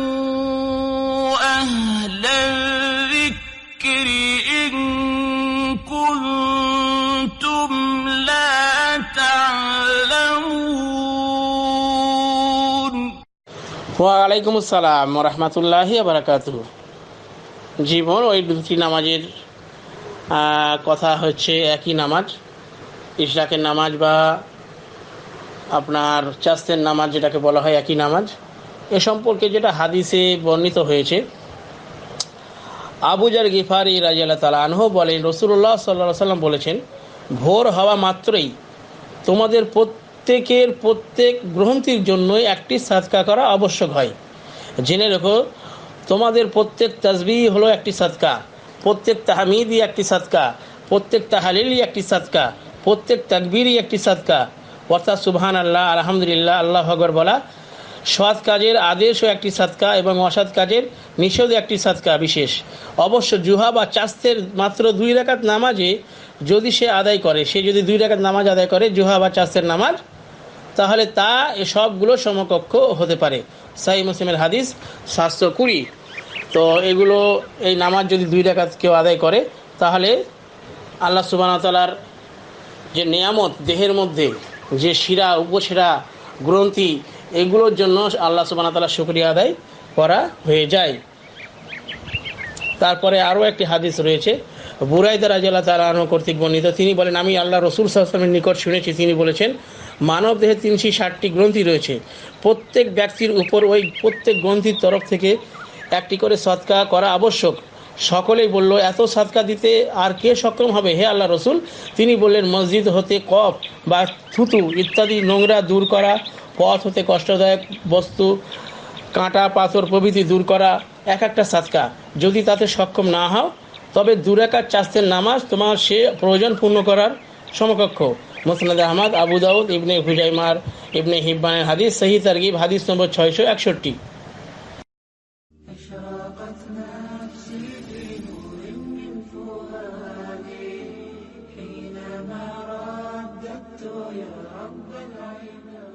فاسألوا أهل الذكر إن كنتم لا تعلمون ওয়ালাইকুম আসসালাম রহমতুল্লাহি বারাকাতু জীবন ওই দুটি নামাজের আহ, কথা হচ্ছে একই নামাজ ইশরাকের নামাজ বা আপনার চাস্তের নামাজ যেটাকে বলা হয় একই নামাজ। এ সম্পর্কে যেটা হাদিসে বর্ণিত হয়েছে আবুজার গিফারি রাজিয়াল্লাহ তালা আনহ বলেন রসুল্লাহ সাল্লাহ সাল্লাম বলেছেন, ভোর হওয়া মাত্রই তোমাদের প্রত্যেকের প্রত্যেক গ্রন্থির জন্যই একটি সাদকা করা আবশ্যক হয়। জেনে রেখো, তোমাদের প্রত্যেক তাজবি হলো একটি সাদকা, প্রত্যেক তাহমিদই একটি সাদকা, প্রত্যেক তাহালিলই একটি সাদকা, প্রত্যেক তাকবীরই একটি সাদকা অর্থাৎ সুবহান আল্লাহ আলহামদুলিল্লাহ, আল্লাহ হগর বলা। সৎ কাজের আদেশও একটি সাদকা এবং অসৎ কাজের নিষেধ একটি সাদকা বিশেষ। অবশ্য জুহা বা চাস্তের মাত্র দুই রাকাত নামাজে যদি সে আদায় করে, সে যদি দুই রাকাত নামাজ আদায় করে, জুহা বা চাস্তের নামাজ, তাহলে তা সবগুলো সমকক্ষ হতে পারে। সাই মুসলিমের হাদিস সাতশো কুড়ি। তো এগুলো, এই নামাজ যদি দুই রাকাত কেউ আদায় করে, তাহলে আল্লাহ সুবাহতালার যে নিয়ামত, দেহের মধ্যে যে শিরা, উপশিরা, গ্রন্থি, এগুলোর জন্য আল্লাহ সুবাহ তালা শুক্রিয়া আদায় করা হয়ে যায়। তারপরে আরও একটি হাদিস রয়েছে, বুরাইদা রাজিয়াল্লাহ তালাহ কর্তৃক বর্ণিত। তিনি বলেন, আমি আল্লাহ রসুল সাল্লামের নিকট শুনেছি। তিনি বলেছেন, মানব দেহে তিনশো ষাটটি গ্রন্থি রয়েছে। প্রত্যেক ব্যক্তির উপর ওই প্রত্যেক গ্রন্থির তরফ থেকে একটি করে সৎকা করা আবশ্যক। সকলেই বলল, এত সাদকা দিতে আর কে সক্ষম হবে? হে আল্লাহ রসুল। তিনি বললেন, মসজিদ হতে কফ বা থুতু ইত্যাদি নোংরা দূর করা, পথ হতে কষ্টদায়ক বস্তু, কাঁটা, পাথর প্রভৃতি দূর করা, এক একটা সাদকা। যদি তাতে সক্ষম না হও, তবে দুরাকার চাস্তের নামাজ তোমার সে প্রয়োজন পূর্ণ করার সমকক্ষ। মোসনাদ আহমদ, আবু দাউদ, ইবনে হুজাইমার, ইবনে হিব্বানের হাদিস সহি তারগিব, হাদিস নম্বর ছয়শো একষট্টি। وجدت يا رب العالمين